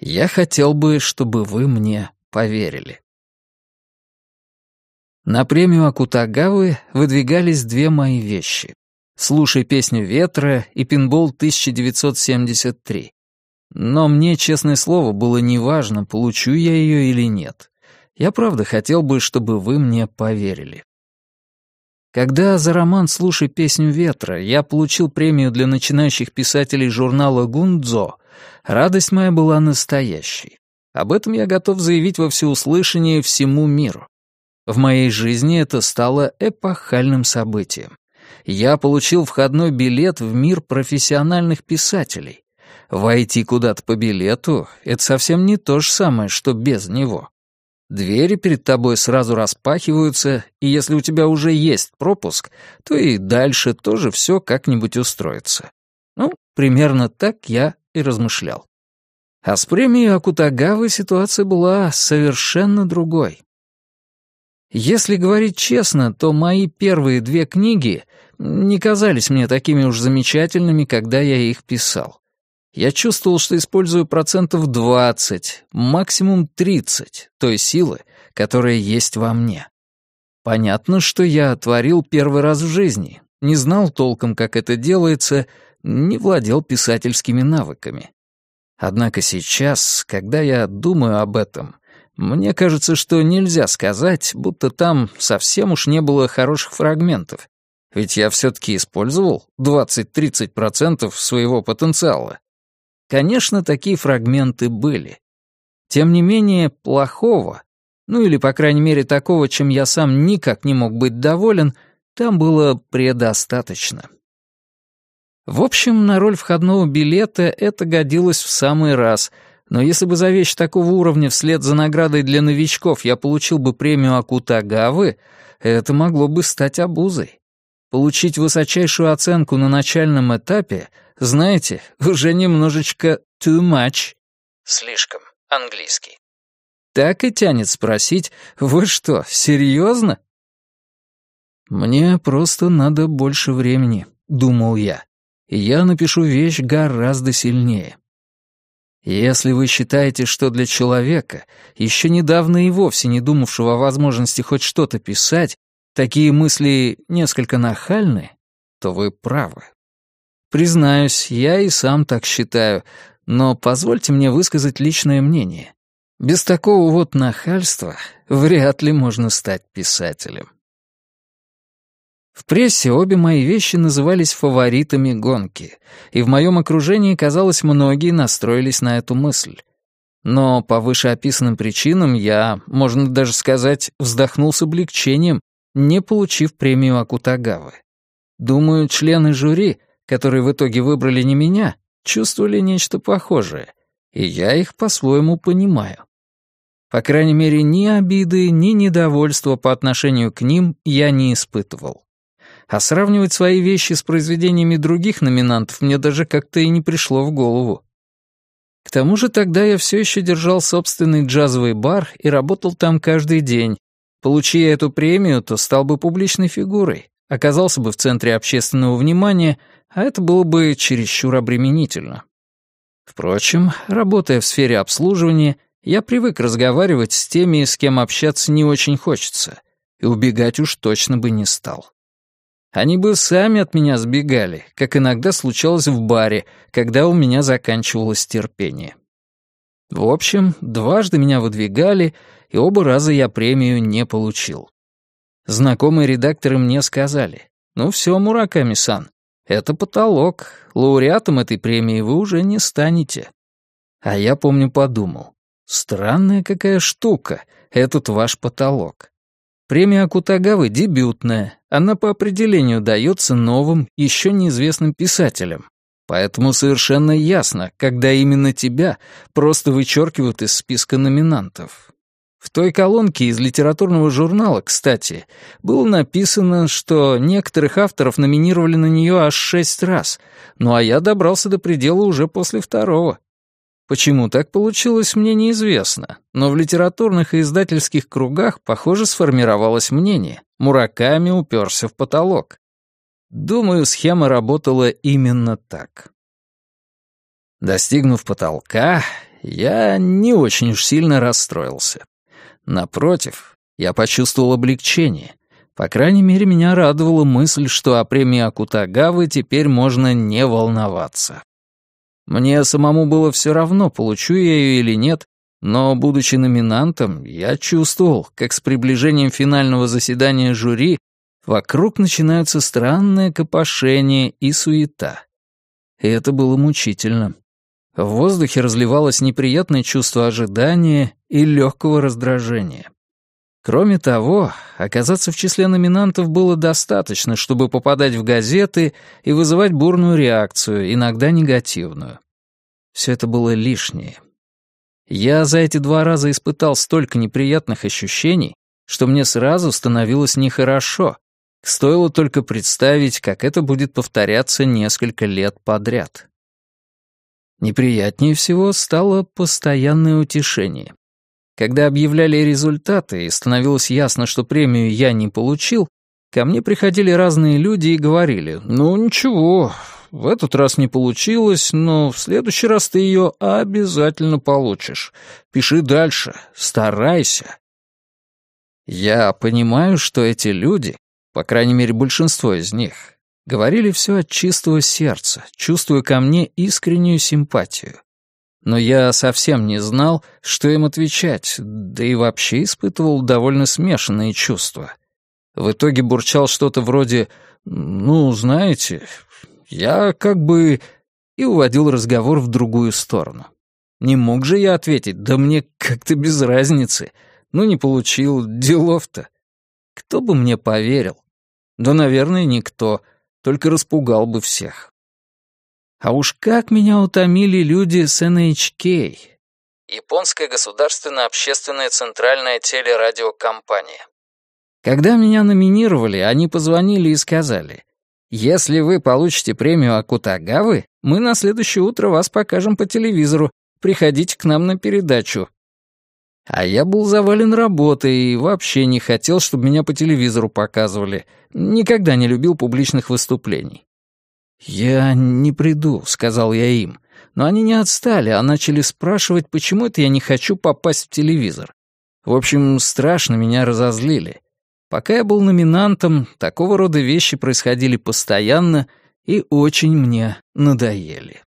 Я хотел бы, чтобы вы мне поверили. На премию Акутагавы выдвигались две мои вещи. «Слушай песню ветра» и «Пинбол 1973». Но мне, честное слово, было неважно, получу я ее или нет. Я правда хотел бы, чтобы вы мне поверили. Когда за роман «Слушай песню ветра» я получил премию для начинающих писателей журнала «Гундзо», радость моя была настоящей. Об этом я готов заявить во всеуслышание всему миру. В моей жизни это стало эпохальным событием. Я получил входной билет в мир профессиональных писателей. Войти куда-то по билету — это совсем не то же самое, что без него. Двери перед тобой сразу распахиваются, и если у тебя уже есть пропуск, то и дальше тоже все как-нибудь устроится. Ну, примерно так я и размышлял. А с премией Акутагавы ситуация была совершенно другой. Если говорить честно, то мои первые две книги не казались мне такими уж замечательными, когда я их писал. Я чувствовал, что использую процентов 20, максимум 30 той силы, которая есть во мне. Понятно, что я творил первый раз в жизни, не знал толком, как это делается, не владел писательскими навыками. Однако сейчас, когда я думаю об этом, мне кажется, что нельзя сказать, будто там совсем уж не было хороших фрагментов, ведь я все-таки использовал 20-30% своего потенциала. Конечно, такие фрагменты были. Тем не менее, плохого, ну или, по крайней мере, такого, чем я сам никак не мог быть доволен, там было предостаточно. В общем, на роль входного билета это годилось в самый раз, но если бы за вещь такого уровня вслед за наградой для новичков я получил бы премию Акутагавы, это могло бы стать обузой. Получить высочайшую оценку на начальном этапе — знаете, уже немножечко too much. Слишком. Английский. Так и тянет спросить, вы что, серьезно? Мне просто надо больше времени, думал я, и я напишу вещь гораздо сильнее. Если вы считаете, что для человека, еще недавно и вовсе не думавшего о возможности хоть что-то писать, такие мысли несколько нахальны, то вы правы. Признаюсь, я и сам так считаю, но позвольте мне высказать личное мнение. Без такого вот нахальства вряд ли можно стать писателем. В прессе обе мои вещи назывались фаворитами гонки, и в моем окружении, казалось, многие настроились на эту мысль. Но по вышеописанным причинам я, можно даже сказать, вздохнул с облегчением, не получив премию Акутагавы. Думаю, члены жюри — которые в итоге выбрали не меня, чувствовали нечто похожее, и я их по-своему понимаю. По крайней мере, ни обиды, ни недовольства по отношению к ним я не испытывал. А сравнивать свои вещи с произведениями других номинантов мне даже как-то и не пришло в голову. К тому же тогда я все еще держал собственный джазовый бар и работал там каждый день. Получи я эту премию, то стал бы публичной фигурой, оказался бы в центре общественного внимания а это было бы чересчур обременительно. Впрочем, работая в сфере обслуживания, я привык разговаривать с теми, с кем общаться не очень хочется, и убегать уж точно бы не стал. Они бы сами от меня сбегали, как иногда случалось в баре, когда у меня заканчивалось терпение. В общем, дважды меня выдвигали, и оба раза я премию не получил. Знакомые редакторы мне сказали, «Ну все, Мураками-сан, это потолок. Лауреатом этой премии вы уже не станете. А я, помню, подумал. Странная какая штука, этот ваш потолок. Премия Акутагавы дебютная. Она по определению дается новым, еще неизвестным писателям. Поэтому совершенно ясно, когда именно тебя просто вычеркивают из списка номинантов. В той колонке из литературного журнала, кстати, было написано, что некоторых авторов номинировали на нее аж шесть раз, ну а я добрался до предела уже после второго. Почему так получилось, мне неизвестно, но в литературных и издательских кругах, похоже, сформировалось мнение. Мураками уперся в потолок. Думаю, схема работала именно так. Достигнув потолка, я не очень уж сильно расстроился. Напротив, я почувствовал облегчение. По крайней мере, меня радовала мысль, что о премии Акутагавы теперь можно не волноваться. Мне самому было все равно, получу я ее или нет, но, будучи номинантом, я чувствовал, как с приближением финального заседания жюри вокруг начинаются странное копошение и суета. И это было мучительно. В воздухе разливалось неприятное чувство ожидания и легкого раздражения. Кроме того, оказаться в числе номинантов было достаточно, чтобы попадать в газеты и вызывать бурную реакцию, иногда негативную. Все это было лишнее. Я за эти два раза испытал столько неприятных ощущений, что мне сразу становилось нехорошо. Стоило только представить, как это будет повторяться несколько лет подряд. Неприятнее всего стало постоянное утешение. Когда объявляли результаты и становилось ясно, что премию я не получил, ко мне приходили разные люди и говорили, «Ну ничего, в этот раз не получилось, но в следующий раз ты ее обязательно получишь. Пиши дальше, старайся». Я понимаю, что эти люди, по крайней мере большинство из них, говорили все от чистого сердца, чувствуя ко мне искреннюю симпатию. Но я совсем не знал, что им отвечать, да и вообще испытывал довольно смешанные чувства. В итоге бурчал что-то вроде «Ну, знаете, я как бы...» и уводил разговор в другую сторону. Не мог же я ответить, да мне как-то без разницы. Ну, не получил, делов-то. Кто бы мне поверил? Да, наверное, никто, только распугал бы всех. А уж как меня утомили люди с NHK. Японская государственная общественная центральная телерадиокомпания. Когда меня номинировали, они позвонили и сказали, «Если вы получите премию Акутагавы, мы на следующее утро вас покажем по телевизору. Приходите к нам на передачу». А я был завален работой и вообще не хотел, чтобы меня по телевизору показывали. Никогда не любил публичных выступлений. «Я не приду», — сказал я им. Но они не отстали, а начали спрашивать, почему это я не хочу попасть в телевизор. В общем, страшно меня разозлили. Пока я был номинантом, такого рода вещи происходили постоянно и очень мне надоели.